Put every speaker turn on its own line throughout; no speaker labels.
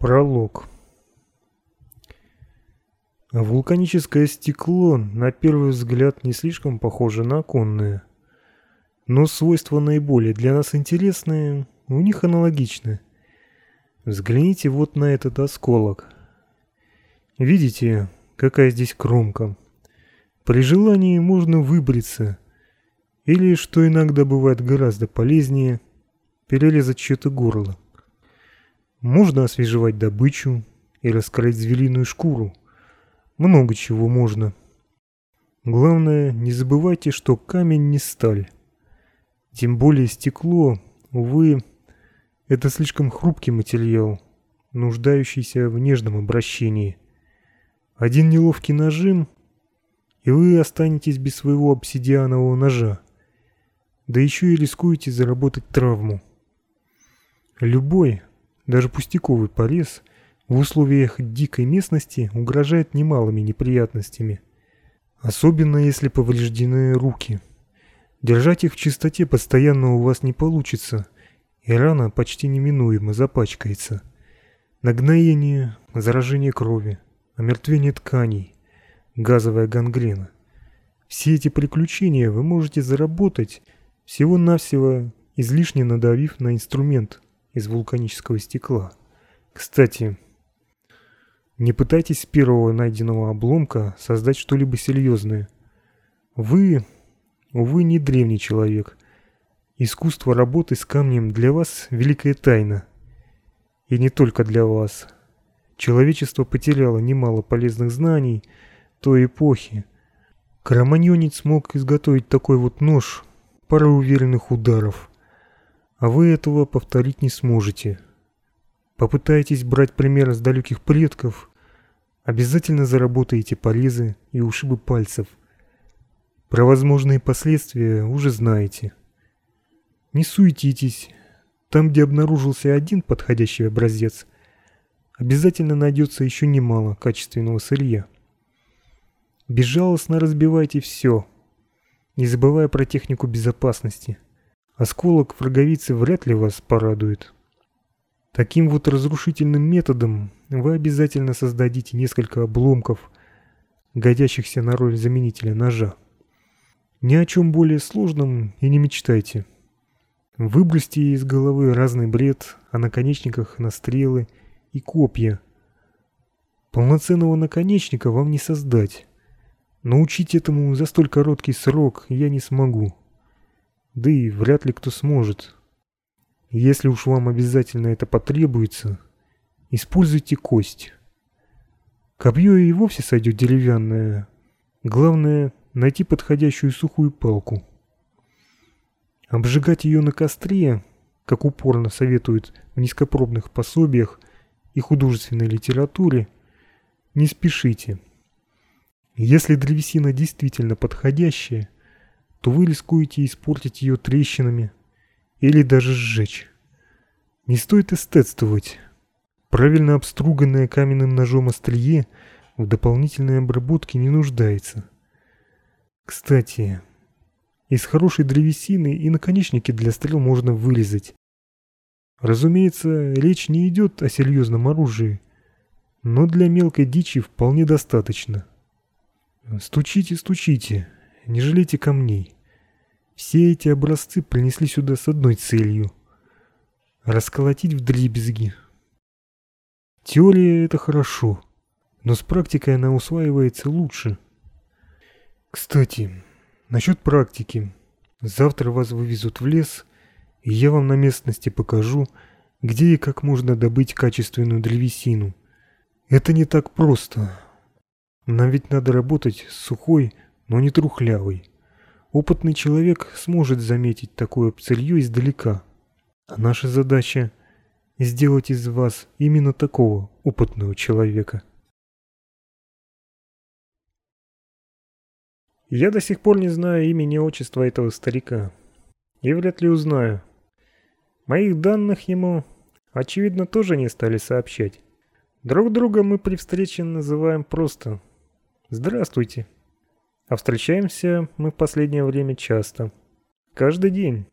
Пролог. Вулканическое стекло, на первый взгляд, не слишком похоже на оконное. Но свойства наиболее для нас интересные, у них аналогичны. Взгляните вот на этот осколок. Видите, какая здесь кромка? При желании можно выбриться. Или, что иногда бывает гораздо полезнее, перерезать чье-то горло. Можно освежевать добычу и раскрыть звериную шкуру. Много чего можно. Главное, не забывайте, что камень не сталь. Тем более стекло, увы, это слишком хрупкий материал, нуждающийся в нежном обращении. Один неловкий нажим, и вы останетесь без своего обсидианового ножа. Да еще и рискуете заработать травму. Любой, даже пустяковый порез в условиях дикой местности угрожает немалыми неприятностями. Особенно если повреждены руки. Держать их в чистоте постоянно у вас не получится, и рана почти неминуемо запачкается. Нагноение, заражение крови, омертвение тканей, газовая гангрена. Все эти приключения вы можете заработать, всего-навсего излишне надавив на инструмент – из вулканического стекла. Кстати, не пытайтесь с первого найденного обломка создать что-либо серьезное. Вы, увы, не древний человек. Искусство работы с камнем для вас великая тайна. И не только для вас. Человечество потеряло немало полезных знаний той эпохи. Кроманьонец смог изготовить такой вот нож парой уверенных ударов – а вы этого повторить не сможете. Попытайтесь брать пример с далеких предков, обязательно заработаете порезы и ушибы пальцев. Про возможные последствия уже знаете. Не суетитесь. Там, где обнаружился один подходящий образец, обязательно найдется еще немало качественного сырья. Безжалостно разбивайте все, не забывая про технику безопасности – Осколок в роговице вряд ли вас порадует. Таким вот разрушительным методом вы обязательно создадите несколько обломков, годящихся на роль заменителя ножа. Ни о чем более сложном и не мечтайте. Выбросьте из головы разный бред о наконечниках на стрелы и копья. Полноценного наконечника вам не создать. Научить этому за столь короткий срок я не смогу да и вряд ли кто сможет. Если уж вам обязательно это потребуется, используйте кость. Копье и вовсе сойдет деревянное. Главное — найти подходящую сухую палку. Обжигать ее на костре, как упорно советуют в низкопробных пособиях и художественной литературе, не спешите. Если древесина действительно подходящая — то вы рискуете испортить ее трещинами или даже сжечь. Не стоит эстетствовать. Правильно обструганное каменным ножом острие в дополнительной обработке не нуждается. Кстати, из хорошей древесины и наконечники для стрел можно вырезать. Разумеется, речь не идет о серьезном оружии, но для мелкой дичи вполне достаточно. Стучите, стучите не жалейте камней. Все эти образцы принесли сюда с одной целью — расколотить в дребезги. Теория — это хорошо, но с практикой она усваивается лучше. Кстати, насчет практики. Завтра вас вывезут в лес, и я вам на местности покажу, где и как можно добыть качественную древесину. Это не так просто. Нам ведь надо работать с сухой, но не трухлявый. Опытный человек сможет заметить такое пцелье издалека. А наша задача – сделать из вас именно такого опытного человека. Я до сих пор не знаю имени и отчества этого старика. И вряд ли узнаю. Моих данных ему, очевидно, тоже не стали сообщать. Друг друга мы при встрече называем просто «Здравствуйте». А встречаемся мы в последнее время часто. Каждый день.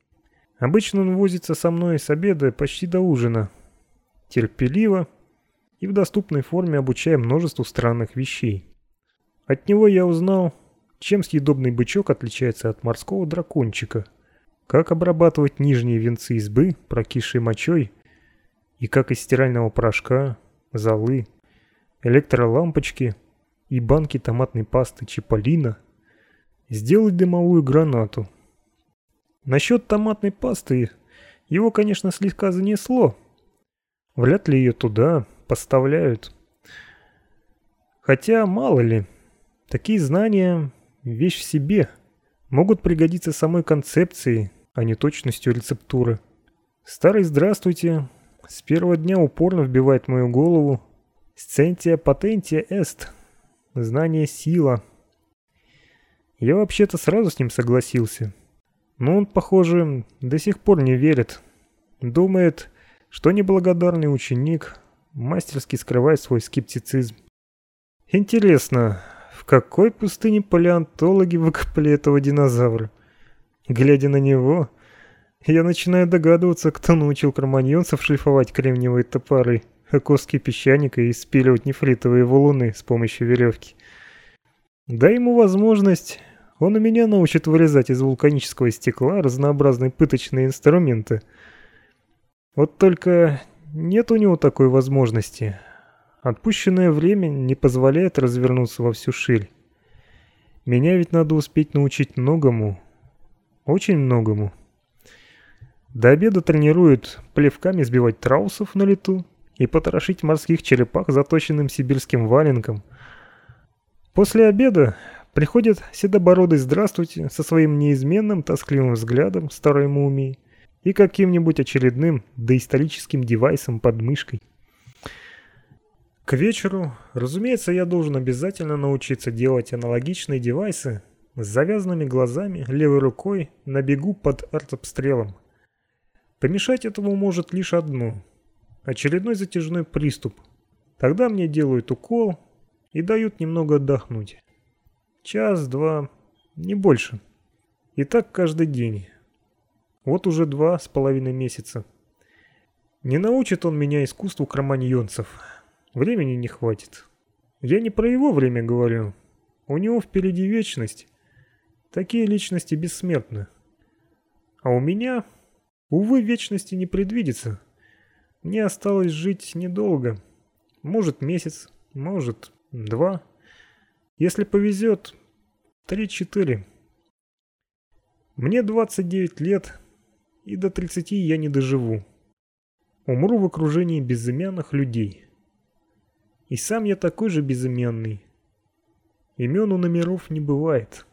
Обычно он возится со мной с обеда почти до ужина. Терпеливо, и в доступной форме обучая множеству странных вещей. От него я узнал, чем съедобный бычок отличается от морского дракончика, как обрабатывать нижние венцы избы, прокисшей мочой, и как из стирального порошка, золы, электролампочки и банки томатной пасты Чиполлино сделать дымовую гранату. Насчет томатной пасты его, конечно, слегка занесло. Вряд ли ее туда поставляют. Хотя, мало ли, такие знания – вещь в себе, могут пригодиться самой концепции, а не точностью рецептуры. Старый «Здравствуйте» с первого дня упорно вбивает мою голову «Сцентия патентия эст» – знание сила. Я вообще-то сразу с ним согласился. Но он, похоже, до сих пор не верит. Думает, что неблагодарный ученик мастерски скрывает свой скептицизм. Интересно, в какой пустыне палеонтологи выкопали этого динозавра? Глядя на него, я начинаю догадываться, кто научил кроманьонцев шлифовать кремниевые топоры, а куски песчаника и спиливать нефритовые валуны с помощью веревки. Дай ему возможность, он и меня научит вырезать из вулканического стекла разнообразные пыточные инструменты. Вот только нет у него такой возможности. Отпущенное время не позволяет развернуться во всю ширь. Меня ведь надо успеть научить многому. Очень многому. До обеда тренируют плевками сбивать траусов на лету и потрошить морских черепах заточенным сибирским валенком. После обеда Приходит седобородый «здравствуйте» со своим неизменным тоскливым взглядом старой мумии и каким-нибудь очередным доисторическим девайсом под мышкой. К вечеру, разумеется, я должен обязательно научиться делать аналогичные девайсы с завязанными глазами, левой рукой, на бегу под артобстрелом. Помешать этому может лишь одно – очередной затяжной приступ. Тогда мне делают укол и дают немного отдохнуть. Час-два, не больше. И так каждый день. Вот уже два с половиной месяца. Не научит он меня искусству кроманьонцев. Времени не хватит. Я не про его время говорю. У него впереди вечность. Такие личности бессмертны. А у меня, увы, вечности не предвидится. Мне осталось жить недолго. Может месяц, может два. Если повезет, три-четыре. Мне 29 лет, и до 30 я не доживу. Умру в окружении безымянных людей. И сам я такой же безымянный. Имен у номеров не бывает.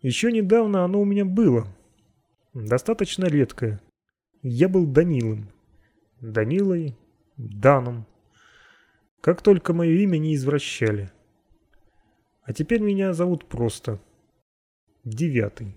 Еще недавно оно у меня было. Достаточно редкое. Я был Данилом. Данилой, Даном. Как только мое имя не извращали. А теперь меня зовут просто Девятый.